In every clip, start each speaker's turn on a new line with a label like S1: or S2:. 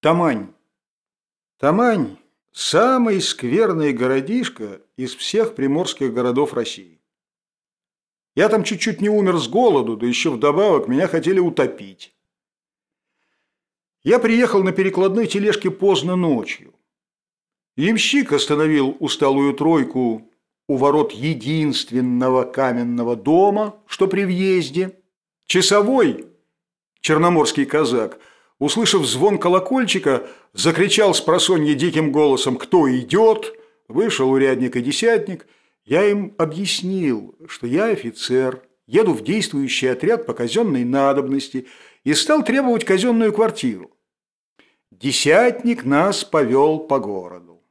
S1: Тамань. Тамань – самый скверный городишко из всех приморских городов России. Я там чуть-чуть не умер с голоду, да еще вдобавок меня хотели утопить. Я приехал на перекладной тележке поздно ночью. Ямщик остановил усталую тройку у ворот единственного каменного дома, что при въезде. Часовой, черноморский казак – услышав звон колокольчика, закричал с просонья диким голосом «Кто идет?». Вышел урядник и десятник. Я им объяснил, что я офицер, еду в действующий отряд по казенной надобности и стал требовать казенную квартиру. Десятник нас повел по городу.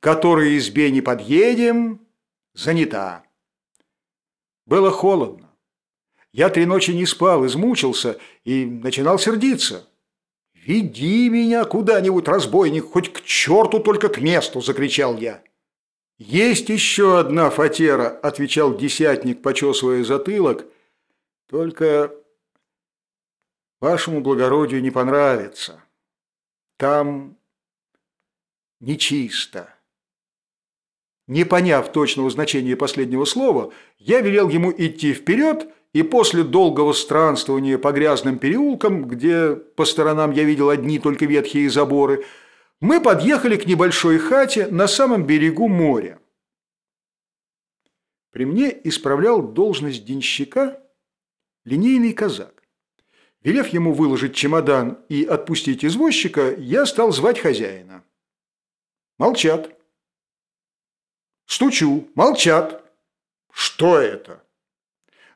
S1: К которой избе не подъедем, занята. Было холодно. Я три ночи не спал, измучился и начинал сердиться. «Веди меня куда-нибудь, разбойник, хоть к черту, только к месту!» – закричал я. «Есть еще одна фатера», – отвечал десятник, почесывая затылок. «Только вашему благородию не понравится. Там нечисто». Не поняв точного значения последнего слова, я велел ему идти вперед и после долгого странствования по грязным переулкам, где по сторонам я видел одни только ветхие заборы, мы подъехали к небольшой хате на самом берегу моря. При мне исправлял должность денщика линейный казак. Велев ему выложить чемодан и отпустить извозчика, я стал звать хозяина. Молчат. Стучу. Молчат. Что это?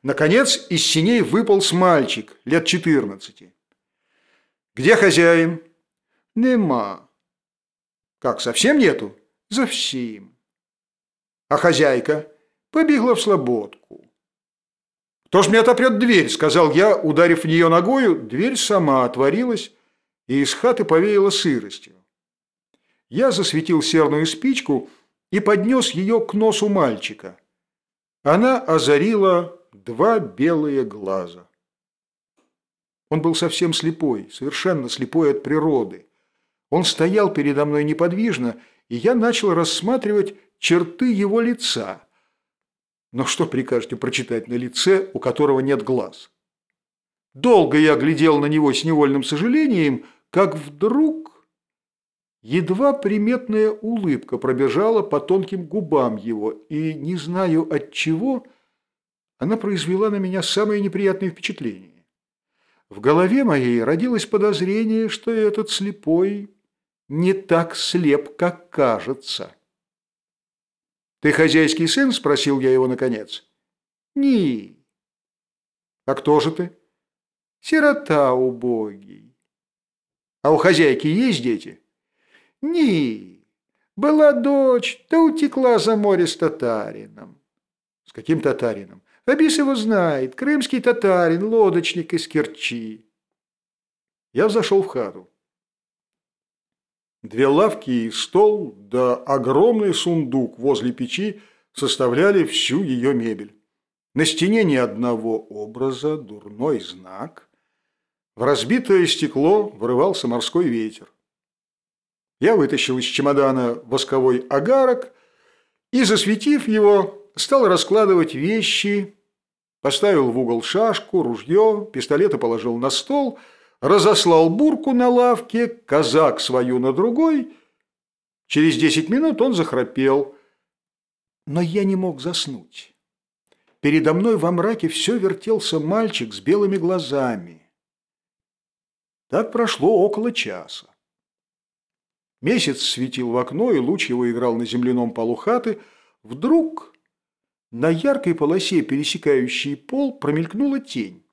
S1: Наконец из синей выполз мальчик, лет 14. «Где хозяин?» «Нема». «Как, совсем нету?» «Совсем». «А хозяйка?» «Побегла в слободку». «Кто ж мне отопрет дверь?» – сказал я, ударив в нее ногою. Дверь сама отворилась, и из хаты повеяло сыростью. Я засветил серную спичку и поднес ее к носу мальчика. Она озарила два белые глаза. Он был совсем слепой, совершенно слепой от природы. Он стоял передо мной неподвижно, и я начал рассматривать черты его лица. Но что прикажете прочитать на лице, у которого нет глаз? Долго я глядел на него с невольным сожалением, как вдруг едва приметная улыбка пробежала по тонким губам его, и, не знаю от чего, она произвела на меня самое неприятное впечатление. В голове моей родилось подозрение, что этот слепой не так слеп, как кажется. «Ты хозяйский сын?» – спросил я его наконец. «Ни». «А кто же ты?» «Сирота убогий». «А у хозяйки есть дети?» «Ни. Была дочь, да утекла за море с татарином». «С каким татарином?» Абис его знает. Крымский татарин, лодочник из Керчи. Я зашел в хату. Две лавки и стол, да огромный сундук возле печи составляли всю ее мебель. На стене ни одного образа, дурной знак. В разбитое стекло вырывался морской ветер. Я вытащил из чемодана восковой агарок и, засветив его, стал раскладывать вещи, поставил в угол шашку, ружье, пистолеты положил на стол, разослал бурку на лавке, казак свою на другой. Через десять минут он захрапел, но я не мог заснуть. Передо мной во мраке все вертелся мальчик с белыми глазами. Так прошло около часа. Месяц светил в окно, и луч его играл на земляном полу хаты. Вдруг на яркой полосе, пересекающей пол, промелькнула тень.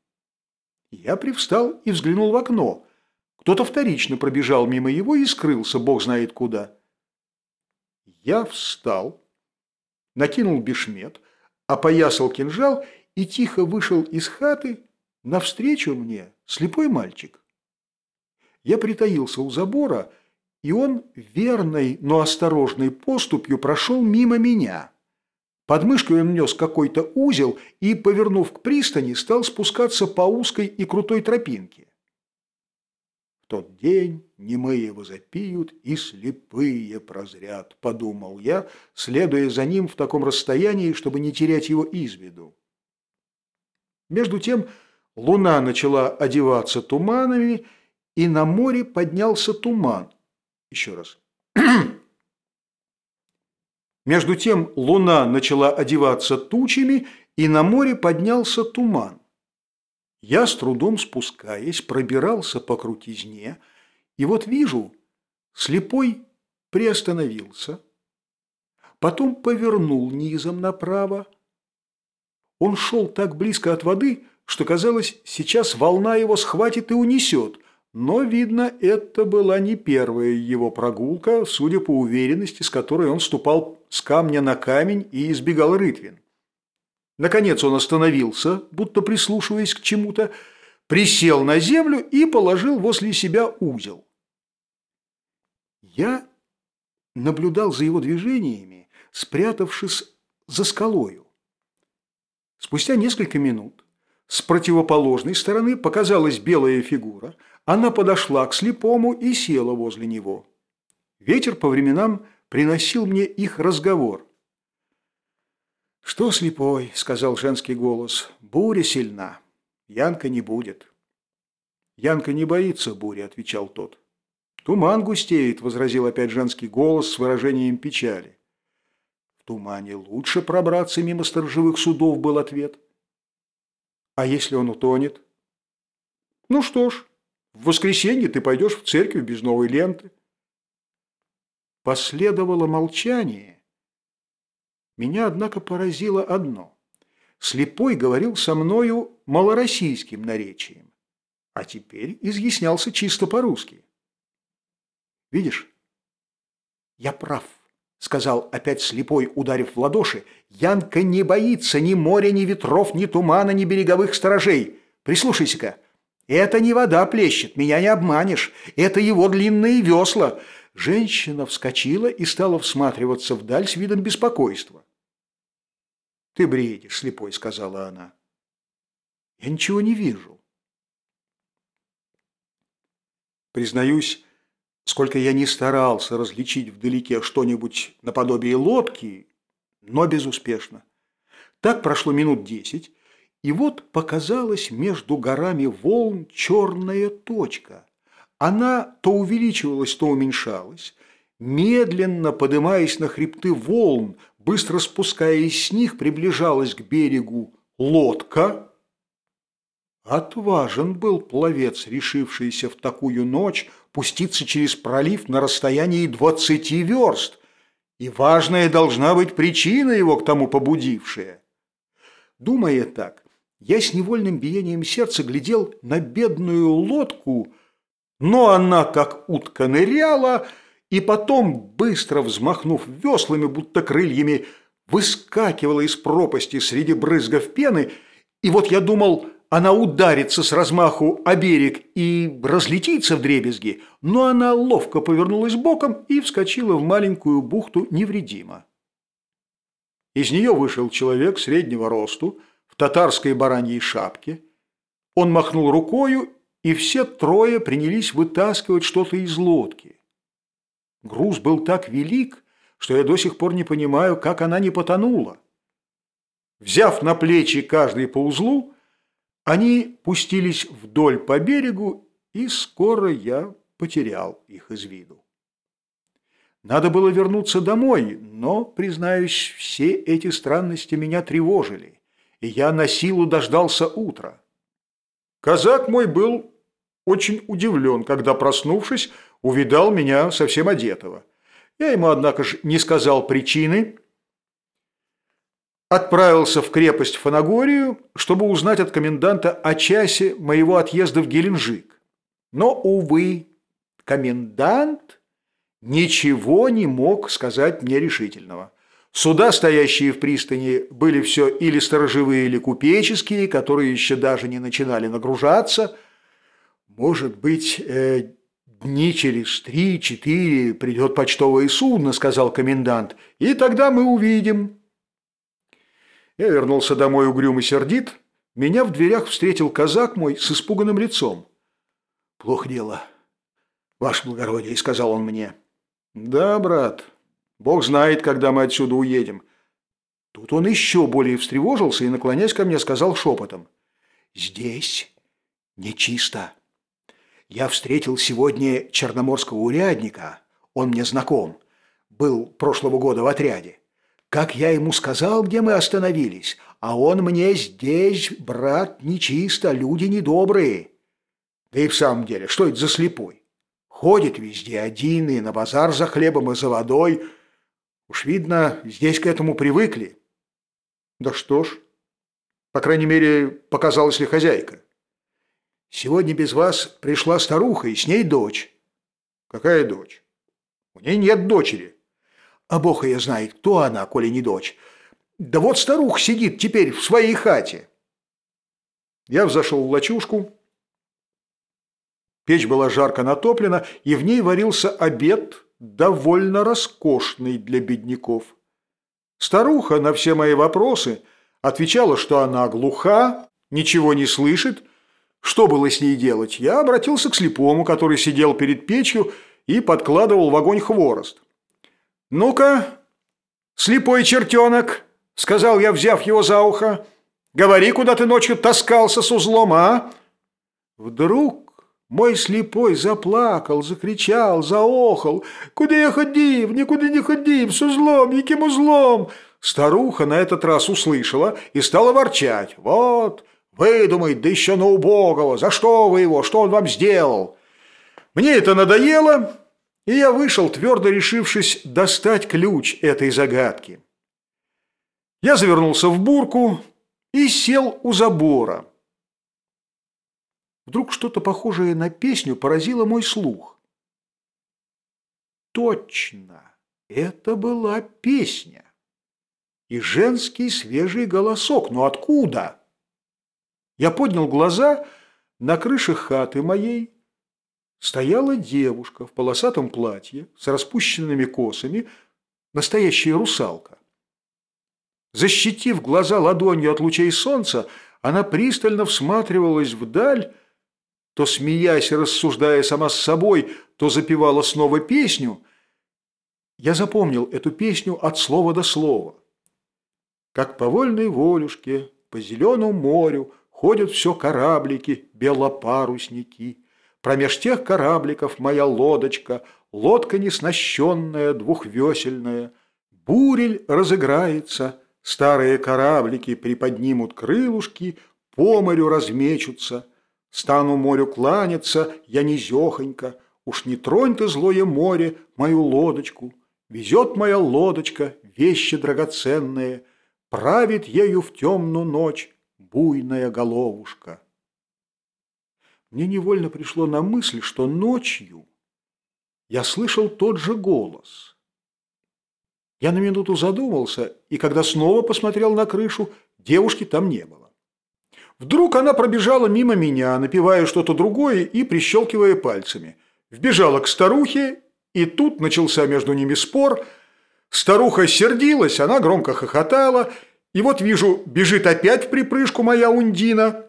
S1: Я привстал и взглянул в окно. Кто-то вторично пробежал мимо его и скрылся, бог знает куда. Я встал, накинул бешмет, опоясал кинжал и тихо вышел из хаты навстречу мне слепой мальчик. Я притаился у забора, и он верной, но осторожной поступью прошел мимо меня. Под мышкой он нес какой-то узел и, повернув к пристани, стал спускаться по узкой и крутой тропинке. тот день немые возопиют и слепые прозрят, подумал я, следуя за ним в таком расстоянии, чтобы не терять его из виду. Между тем луна начала одеваться туманами, и на море поднялся туман. Еще раз. Между тем луна начала одеваться тучами, и на море поднялся туман. Я с трудом спускаясь, пробирался по крутизне, и вот вижу, слепой приостановился, потом повернул низом направо. Он шел так близко от воды, что казалось, сейчас волна его схватит и унесет, но, видно, это была не первая его прогулка, судя по уверенности, с которой он ступал с камня на камень и избегал рытвин. Наконец он остановился, будто прислушиваясь к чему-то, присел на землю и положил возле себя узел. Я наблюдал за его движениями, спрятавшись за скалою. Спустя несколько минут с противоположной стороны показалась белая фигура. Она подошла к слепому и села возле него. Ветер по временам приносил мне их разговор. «Что слепой?» – сказал женский голос. «Буря сильна. Янка не будет». «Янка не боится бури», – отвечал тот. «Туман густеет», – возразил опять женский голос с выражением печали. «В тумане лучше пробраться мимо сторожевых судов», – был ответ. «А если он утонет?» «Ну что ж, в воскресенье ты пойдешь в церковь без новой ленты». Последовало молчание, меня, однако, поразило одно. Слепой говорил со мною малороссийским наречием, а теперь изъяснялся чисто по-русски. «Видишь, я прав», — сказал опять слепой, ударив в ладоши. «Янка не боится ни моря, ни ветров, ни тумана, ни береговых сторожей. Прислушайся-ка». Это не вода плещет, меня не обманешь. Это его длинные весла. Женщина вскочила и стала всматриваться вдаль с видом беспокойства. «Ты бредишь, слепой», — сказала она. «Я ничего не вижу». Признаюсь, сколько я не старался различить вдалеке что-нибудь наподобие лодки, но безуспешно. Так прошло минут десять, и вот показалась между горами волн черная точка. Она то увеличивалась, то уменьшалась, медленно поднимаясь на хребты волн, быстро спускаясь с них, приближалась к берегу лодка. Отважен был пловец, решившийся в такую ночь пуститься через пролив на расстоянии двадцати верст, и важная должна быть причина его к тому побудившая. Думая так, я с невольным биением сердца глядел на бедную лодку, но она, как утка, ныряла, и потом, быстро взмахнув веслами, будто крыльями, выскакивала из пропасти среди брызгов пены, и вот я думал, она ударится с размаху о берег и разлетится в дребезги, но она ловко повернулась боком и вскочила в маленькую бухту невредимо. Из нее вышел человек среднего росту, в татарской бараньей шапке. Он махнул рукою, и все трое принялись вытаскивать что-то из лодки. Груз был так велик, что я до сих пор не понимаю, как она не потонула. Взяв на плечи каждый по узлу, они пустились вдоль по берегу, и скоро я потерял их из виду. Надо было вернуться домой, но, признаюсь, все эти странности меня тревожили, и я на силу дождался утра. Казак мой был очень удивлен, когда, проснувшись, увидал меня совсем одетого. Я ему, однако же, не сказал причины. Отправился в крепость Фанагорию, чтобы узнать от коменданта о часе моего отъезда в Геленджик. Но, увы, комендант ничего не мог сказать мне решительного. Суда, стоящие в пристани, были все или сторожевые, или купеческие, которые еще даже не начинали нагружаться. Может быть, э, «Дни через три-четыре придет почтовое судно», – сказал комендант, – «и тогда мы увидим». Я вернулся домой угрюм и сердит. Меня в дверях встретил казак мой с испуганным лицом. «Плохо дело. ваше благородие», — сказал он мне. «Да, брат, Бог знает, когда мы отсюда уедем». Тут он еще более встревожился и, наклонясь ко мне, сказал шепотом. «Здесь нечисто. Я встретил сегодня черноморского урядника, он мне знаком, был прошлого года в отряде. Как я ему сказал, где мы остановились, а он мне здесь, брат, нечисто, люди недобрые. Да и в самом деле, что это за слепой? Ходит везде один и на базар за хлебом и за водой. Уж видно, здесь к этому привыкли. Да что ж, по крайней мере, показалась ли хозяйка. Сегодня без вас пришла старуха и с ней дочь. Какая дочь? У ней нет дочери. А бог ее знает, кто она, коли не дочь. Да вот старуха сидит теперь в своей хате. Я взошел в лачушку, Печь была жарко натоплена, и в ней варился обед, довольно роскошный для бедняков. Старуха на все мои вопросы отвечала, что она глуха, ничего не слышит. Что было с ней делать? Я обратился к слепому, который сидел перед печью и подкладывал в огонь хворост. «Ну-ка, слепой чертенок!» – сказал я, взяв его за ухо. «Говори, куда ты ночью таскался с узлом, а?» Вдруг мой слепой заплакал, закричал, заохал. «Куда я ходив? Никуда не ходив! С узлом, яким узлом!» Старуха на этот раз услышала и стала ворчать. «Вот, выдумает, да еще на убогого! За что вы его? Что он вам сделал?» Мне это надоело, и я вышел, твердо решившись достать ключ этой загадки. Я завернулся в бурку и сел у забора. Вдруг что-то похожее на песню поразило мой слух. Точно, это была песня. И женский свежий голосок. Но откуда? Я поднял глаза, на крыше хаты моей стояла девушка в полосатом платье с распущенными косами, настоящая русалка. Защитив глаза ладонью от лучей солнца, она пристально всматривалась вдаль, то смеясь и рассуждая сама с собой, то запевала снова песню. Я запомнил эту песню от слова до слова. Как по вольной волюшке, по зеленому морю ходят все кораблики, белопарусники. Промеж тех корабликов моя лодочка, лодка неснащенная, двухвесельная. Бурель разыграется, старые кораблики приподнимут крылушки, по морю размечутся. Стану морю кланяться, я низехонько, Уж не тронь ты, злое море, мою лодочку. Везет моя лодочка вещи драгоценные, Правит ею в темную ночь буйная головушка. Мне невольно пришло на мысль, что ночью я слышал тот же голос. Я на минуту задумался, и когда снова посмотрел на крышу, девушки там не было. Вдруг она пробежала мимо меня, напивая что-то другое и прищелкивая пальцами. Вбежала к старухе, и тут начался между ними спор. Старуха сердилась, она громко хохотала, и вот вижу, бежит опять в припрыжку моя Ундина.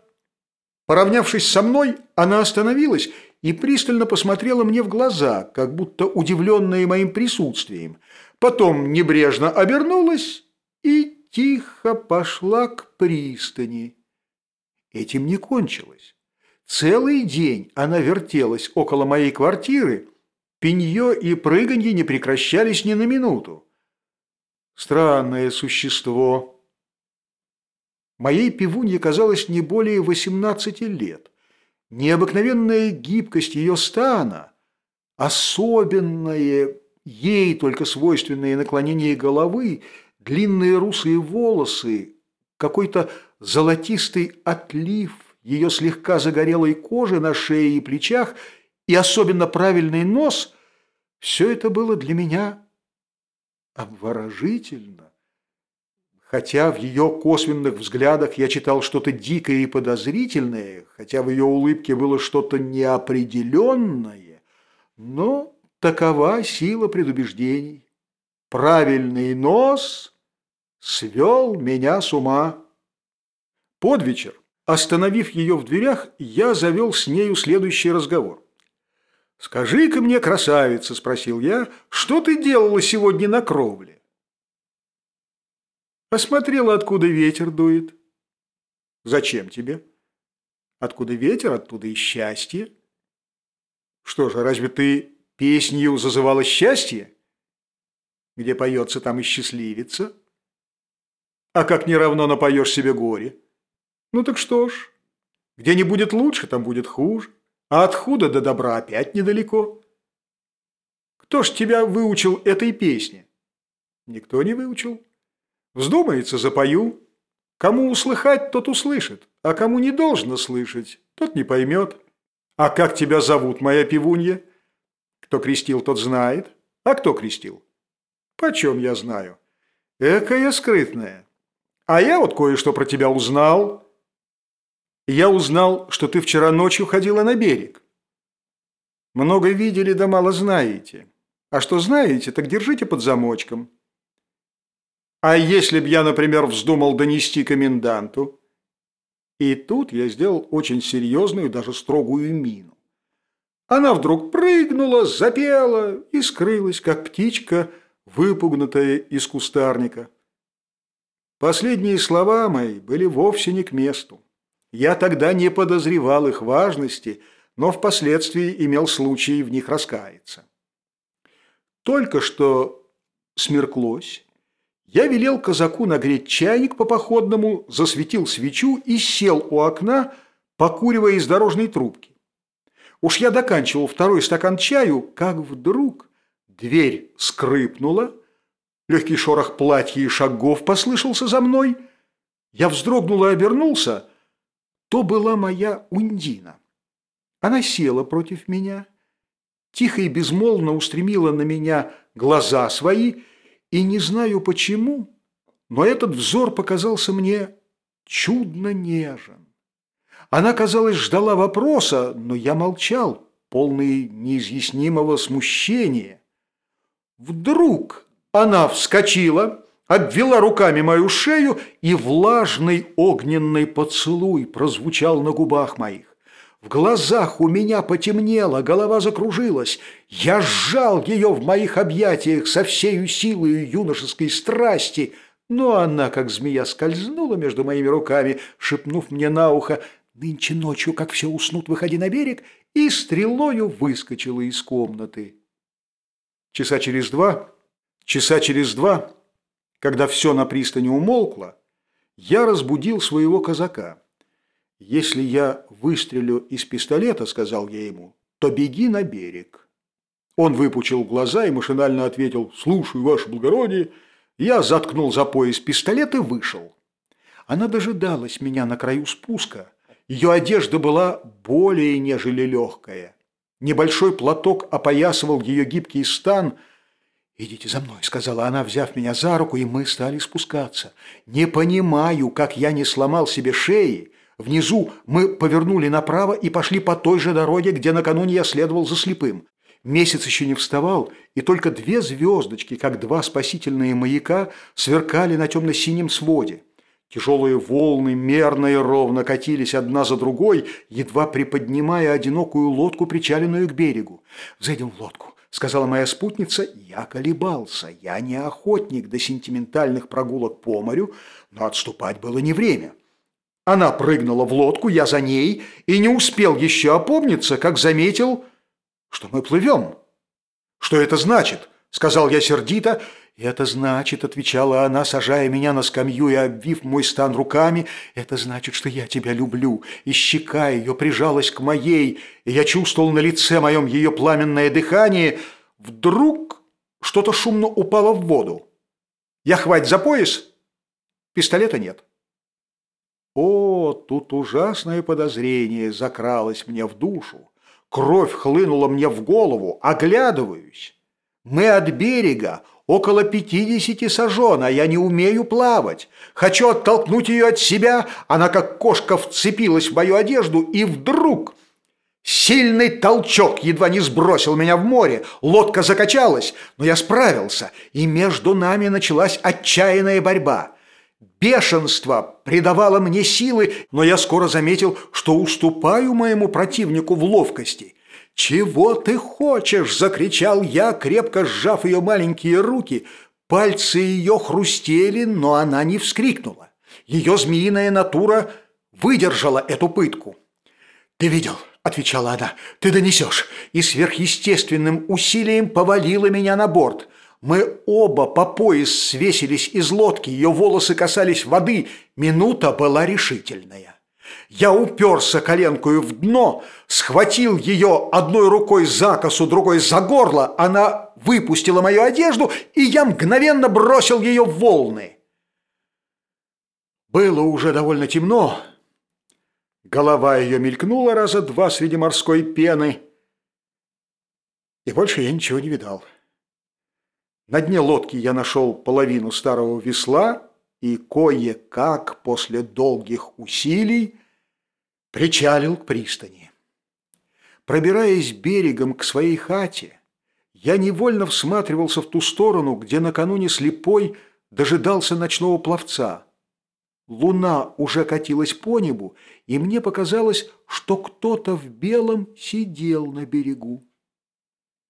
S1: Поравнявшись со мной, она остановилась и пристально посмотрела мне в глаза, как будто удивленная моим присутствием. Потом небрежно обернулась и тихо пошла к пристани. Этим не кончилось. Целый день она вертелась около моей квартиры, пенье и прыганье не прекращались ни на минуту. Странное существо. Моей пивунье казалось не более 18 лет. Необыкновенная гибкость ее стана, особенное, ей только свойственное наклонение головы, длинные русые волосы, какой-то золотистый отлив ее слегка загорелой кожи на шее и плечах и особенно правильный нос – все это было для меня обворожительно. Хотя в ее косвенных взглядах я читал что-то дикое и подозрительное, хотя в ее улыбке было что-то неопределенное, но такова сила предубеждений. Правильный нос свел меня с ума. Под вечер, остановив ее в дверях, я завел с нею следующий разговор. «Скажи-ка мне, красавица», – спросил я, – «что ты делала сегодня на кровле?» Осмотрела, откуда ветер дует. «Зачем тебе?» «Откуда ветер, оттуда и счастье». «Что же, разве ты песнью зазывала счастье?» «Где поется, там и счастливица». «А как не равно напоешь себе горе?» «Ну так что ж, где не будет лучше, там будет хуже, а от худа до добра опять недалеко». «Кто ж тебя выучил этой песне?» «Никто не выучил. Вздумается, запою. Кому услыхать, тот услышит, а кому не должно слышать, тот не поймет». «А как тебя зовут, моя пивунья?» «Кто крестил, тот знает. А кто крестил?» «Почем я знаю?» «Экая скрытная. А я вот кое-что про тебя узнал». «Я узнал, что ты вчера ночью ходила на берег». «Много видели, да мало знаете. А что знаете, так держите под замочком». «А если б я, например, вздумал донести коменданту?» И тут я сделал очень серьезную, даже строгую мину. Она вдруг прыгнула, запела и скрылась, как птичка, выпугнутая из кустарника. Последние слова мои были вовсе не к месту. Я тогда не подозревал их важности, но впоследствии имел случай в них раскаяться. Только что смерклось, я велел казаку нагреть чайник по походному, засветил свечу и сел у окна, покуривая из дорожной трубки. Уж я доканчивал второй стакан чаю, как вдруг дверь скрипнула, легкий шорох платья и шагов послышался за мной. Я вздрогнул и обернулся. То была моя Ундина. Она села против меня, тихо и безмолвно устремила на меня глаза свои и не знаю почему, но этот взор показался мне чудно нежен. Она, казалось, ждала вопроса, но я молчал, полный неизъяснимого смущения. Вдруг она вскочила, обвела руками мою шею, и влажный огненный поцелуй прозвучал на губах моих. В глазах у меня потемнело, голова закружилась. Я сжал ее в моих объятиях со всею силой юношеской страсти, но она, как змея, скользнула между моими руками, шепнув мне на ухо «Нынче ночью, как все уснут, выходи на берег», и стрелою выскочила из комнаты. Часа через два, часа через два, когда все на пристани умолкло, я разбудил своего казака. «Если я выстрелю из пистолета, — сказал я ему, — то беги на берег». Он выпучил глаза и машинально ответил «Слушаю, ваше благородие». Я заткнул за пояс пистолет и вышел. Она дожидалась меня на краю спуска. Ее одежда была более нежели легкая. Небольшой платок опоясывал ее гибкий стан. «Идите за мной», — сказала она, взяв меня за руку, и мы стали спускаться. «Не понимаю, как я не сломал себе шеи, Внизу мы повернули направо и пошли по той же дороге, где накануне я следовал за слепым. Месяц еще не вставал, и только две звездочки, как два спасительные маяка, сверкали на темно-синем своде. Тяжелые волны мерно и ровно катились одна за другой, едва приподнимая одинокую лодку, причаленную к берегу. «Зайдем в лодку», — сказала моя спутница. Я колебался. Я не охотник до сентиментальных прогулок по морю, но отступать было не время. Она прыгнула в лодку, я за ней, и не успел еще опомниться, как заметил, что мы плывем. «Что это значит?» – сказал я сердито. «Это значит», – отвечала она, сажая меня на скамью и обвив мой стан руками, «это значит, что я тебя люблю». И щека ее прижалась к моей, и я чувствовал на лице моем ее пламенное дыхание. Вдруг что-то шумно упало в воду. Я хвать за пояс, пистолета нет. О, тут ужасное подозрение закралось мне в душу. Кровь хлынула мне в голову, оглядываюсь. Мы от берега, около пятидесяти сажен, а я не умею плавать. Хочу оттолкнуть ее от себя, она как кошка вцепилась в мою одежду, и вдруг... Сильный толчок едва не сбросил меня в море, лодка закачалась, но я справился, и между нами началась отчаянная борьба. Бешенство придавало мне силы, но я скоро заметил, что уступаю моему противнику в ловкости. «Чего ты хочешь?» – закричал я, крепко сжав ее маленькие руки. Пальцы ее хрустели, но она не вскрикнула. Ее змеиная натура выдержала эту пытку. «Ты видел?» – отвечала она. «Ты донесешь!» И сверхъестественным усилием повалила меня на борт. Мы оба по пояс свесились из лодки, ее волосы касались воды. Минута была решительная. Я уперся коленкою в дно, схватил ее одной рукой за косу, другой за горло. Она выпустила мою одежду, и я мгновенно бросил ее в волны. Было уже довольно темно. Голова ее мелькнула раза два среди морской пены. И больше я ничего не видал. На дне лодки я нашел половину старого весла и кое-как после долгих усилий причалил к пристани. Пробираясь берегом к своей хате, я невольно всматривался в ту сторону, где накануне слепой дожидался ночного пловца. Луна уже катилась по небу, и мне показалось, что кто-то в белом сидел на берегу.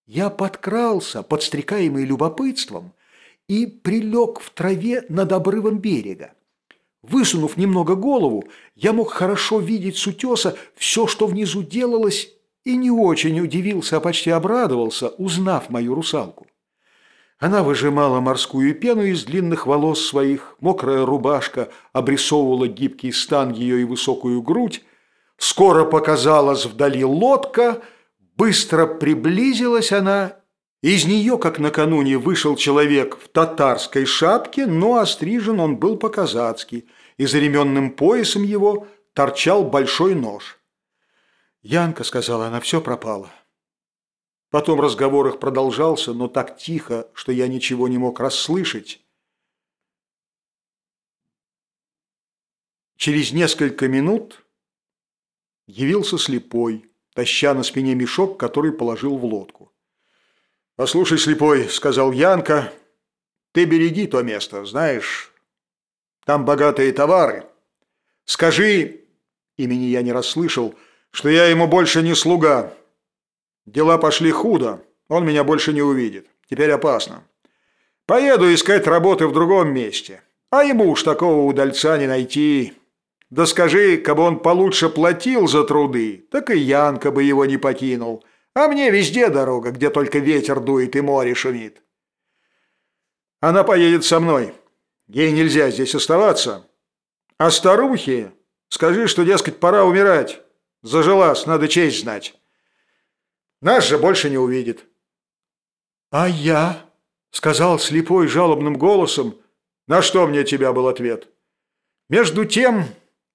S1: Я подкрался, подстрекаемый любопытством, и прилег в траве над обрывом берега. Высунув немного голову, я мог хорошо видеть с утеса все, что внизу делалось, и не очень удивился, а почти обрадовался, узнав мою русалку. Она выжимала морскую пену из длинных волос своих, мокрая рубашка обрисовывала гибкий стан ее и высокую грудь. Скоро показалась вдали лодка, быстро приблизилась она из нее, как накануне, вышел человек в татарской шапке, но острижен он был по-казацки, и за ременным поясом его торчал большой нож. «Янка», — сказала она, — «все пропало». Потом разговор их продолжался, но так тихо, что я ничего не мог расслышать. Через несколько минут явился слепой, таща на спине мешок, который положил в лодку. «Послушай, слепой», — сказал Янка, — «ты береги то место, знаешь, там богатые товары. Скажи, имени я не расслышал, что я ему больше не слуга. Дела пошли худо, он меня больше не увидит. Теперь опасно. Поеду искать работы в другом месте, а ему уж такого удальца не найти». Да скажи, кабы он получше платил за труды, так и Янка бы его не покинул. А мне везде дорога, где только ветер дует и море шумит. Она поедет со мной. Ей нельзя здесь оставаться. А старухе скажи, что, дескать, пора умирать. Зажилась, надо честь знать. Нас же больше не увидит. А я, сказал слепой жалобным голосом, на что мне тебя был ответ. Между тем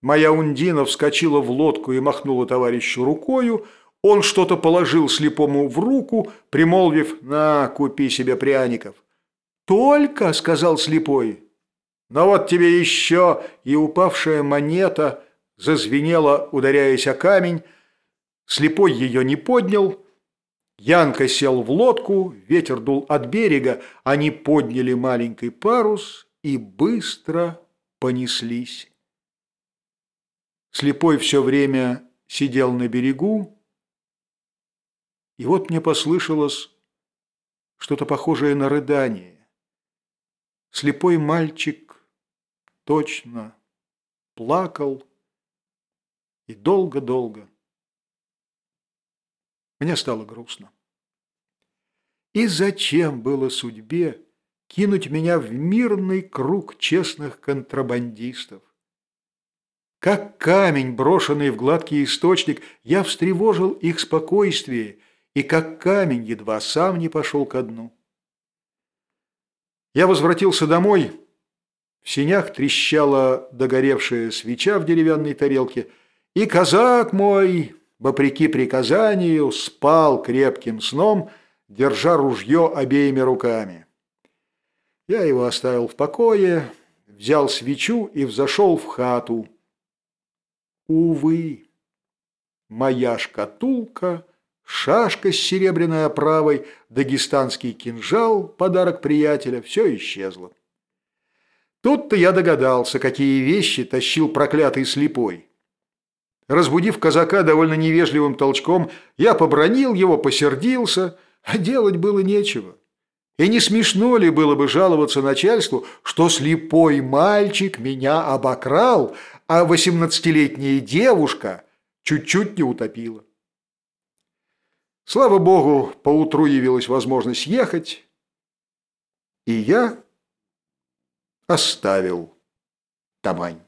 S1: моя Ундина вскочила в лодку и махнула товарищу рукою, он что-то положил слепому в руку, примолвив «На, купи себе пряников». «Только», — сказал слепой. «Но вот тебе еще и упавшая монета зазвенела, ударяясь о камень. Слепой ее не поднял. Янка сел в лодку, ветер дул от берега, они подняли маленький парус и быстро понеслись. Слепой все время сидел на берегу, и вот мне послышалось что-то похожее на рыдание. Слепой мальчик точно плакал и долго-долго. Мне стало грустно. И зачем было судьбе кинуть меня в мирный круг честных контрабандистов? Как камень, брошенный в гладкий источник, я встревожил их спокойствие и как камень едва сам не пошел ко дну. Я возвратился домой. В синях трещала догоревшая свеча в деревянной тарелке, и казак мой, вопреки приказанию, спал крепким сном, держа ружье обеими руками. Я его оставил в покое, взял свечу и взошел в хату. Увы, моя шкатулка — Шашка с серебряной оправой, дагестанский кинжал, подарок приятеля, все исчезло. Тут-то я догадался, какие вещи тащил проклятый слепой. Разбудив казака довольно невежливым толчком, я побронил его, посердился, а делать было нечего. И не смешно ли было бы жаловаться начальству, что слепой мальчик меня обокрал, а восемнадцатилетняя девушка чуть-чуть не утопила. Слава богу, поутру явилась возможность ехать, и я оставил Тамань.